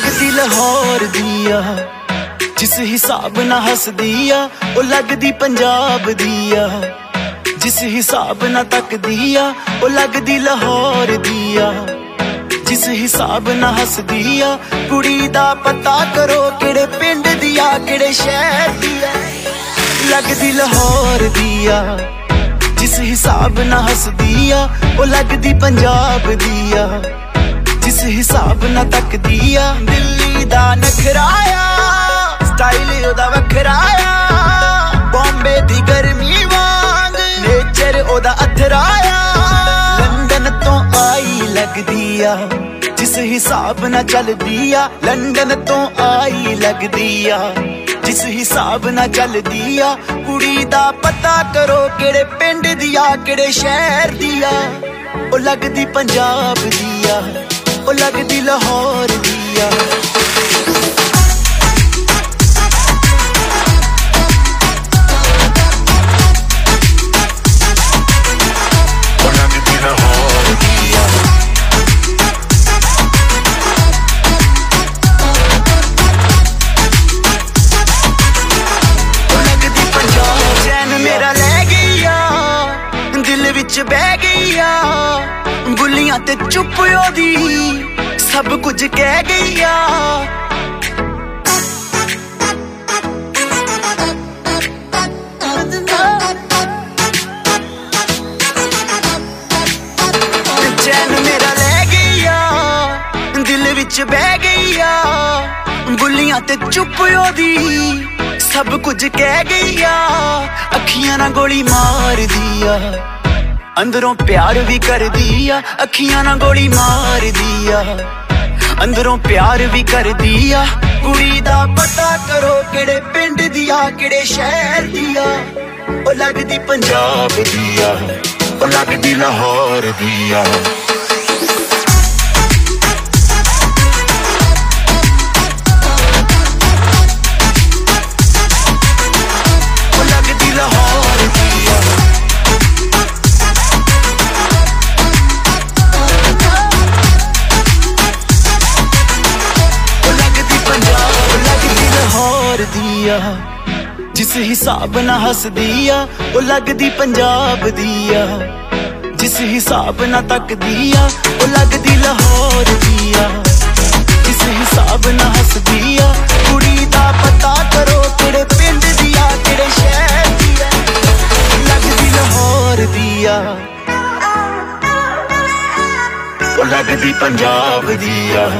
ਲਾਹੌਰ ਦੀ ਆ ਜਿਸ ਹਿਸਾਬ ਨਾਲ ਹੱਸਦੀ ਆ, ਉਹ ਲੱਗਦੀ ਪੰਜਾਬ ਦੀ ਆ ਜਿਸ ਹਿਸਾਬ ਨਾਲ ਤੱਕਦੀ ਆ, ਉਹ ਲੱਗਦੀ ਲਾਹੌਰ ਦੀ ਆ ਜਿਸ ਹਿਸਾਬ ਨਾਲ ਹੱਸਦੀ ਆ, ਕੁੜੀ ਦਾ ਪਤਾ ਕਰੋ ਕਿਹੜੇ ਪਿੰਡ ਦੀ ਆ ਕਿਹੜੇ ਸ਼ਹਿਰ ਦੀ ਆ ਲੱਗਦੀ ਲਾਹੌਰ ਦੀ ਆ ਜਿਸ ਹਿਸਾਬ ਨਾਲ ਹੱਸਦੀ ਆ, ਉਹ ਲੱਗਦੀ ਪੰਜਾਬ ਦੀ ਆ ਹਿਸਾਬ ਨਾਲ ਤੱਕਦੀ ਆ। ਦਿੱਲੀ ਦਾ ਨਖਰਾਇਆ ਸਟਾਈਲ ਉਹਦਾ ਵੱਖਰਾਇਆ ਬੰਬੇ ਦੀ ਗਰਮੀ ਵਾਂਗ ਨੇਚਰ ਉਹਦਾ ਅਥਰਾਇਆ ਲੰਡਨ ਤੋਂ ਆਈ ਲੱਗਦੀ ਆ, ਜਿਸ ਹਿਸਾਬ ਨਾਲ ਚੱਲਦੀ ਆ। ਲੰਡਨ ਤੋਂ ਆਈ ਲੱਗਦੀ ਆ, ਜਿਸ ਹਿਸਾਬ ਨਾਲ ਚੱਲਦੀ ਆ। ਕੁੜੀ ਦਾ ਪਤਾ ਕਰੋ ਕਿਹੜੇ ਪਿੰਡ ਦੀ ਆ, ਕਿਹੜੇ ਸ਼ਹਿਰ ਦੀ ਆ। ਉਹ ਲੱਗਦੀ ਪੰਜਾਬ ਦੀ ਆ। ਲੱਗਦੀ ਲਾਹੌਰ ਦੀ ਆ ਵਿੱਚ ਬਹਿ ਗਈ ਆ ਬੁੱਲੀਆਂ ਤੇ ਚੁੱਪ ਉਹਦੀ। ਸਭ ਕੁਝ ਕਹਿ ਗਈ ਆ। ਚੈਨ ਮੇਰਾ ਲੈ ਗਈ ਆ। ਦਿਲ ਵਿੱਚ ਬਹਿ ਗਈ ਆ। ਬੁੱਲੀਆਂ ਤੇ ਚੁੱਪ ਉਹਦੀ। ਸਭ ਕੁਝ ਕਹਿ ਗਈ ਆ। ਅੱਖੀਆਂ ਨਾਲ ਗੋਲੀ ਮਾਰਦੀ ਆ। ਅੰਦਰੋਂ ਪਿਆਰ ਵੀ ਕਰਦੀ ਆ, ਅੱਖੀਆਂ ਨਾਲ ਗੋਲੀ ਮਾਰਦੀ ਆ। ਅੰਦਰੋਂ ਪਿਆਰ ਵੀ ਕਰਦੀ ਆ, ਕੁੜੀ ਦਾ ਪਤਾ ਕਰੋ ਕਿਹੜੇ ਪਿੰਡ ਦੀ ਆ, ਕਿਹੜੇ ਸ਼ਹਿਰ ਦੀ ਆ। ਉਹ ਲੱਗਦੀ ਪੰਜਾਬ ਦੀ ਆ, ਉਹ ਲੱਗਦੀ ਲਾਹੌਰ ਦੀ ਆ। ਲਾਹੌਰ ਆ, ਜਿਸ ਹਿਸਾਬ ਨਾਲ ਹੱਸਦੀ ਆ, ਉਹ ਲੱਗਦੀ ਪੰਜਾਬ ਦੀ ਆ। ਜਿਸ ਹਿਸਾਬ ਨਾਲ ਤੱਕਦੀ ਆ, ਉਹ ਲੱਗਦੀ ਲਾਹੌਰ ਦੀ ਆ। ਜਿਸ ਹਿਸਾਬ ਨਾਲ ਹੱਸਦੀ ਆ, ਕੁੜੀ ਦਾ ਪਤਾ ਕਰੋ ਕਿਹੜੇ ਪਿੰਡ ਦੀ ਆ, ਕਿਹੜੇ ਸ਼ਹਿਰ ਦੀ ਆ। ਲੱਗਦੀ ਲਾਹੌਰ ਦੀ ਆ। ਉਹ ਲੱਗਦੀ ਪੰਜਾਬ ਦੀ ਆ।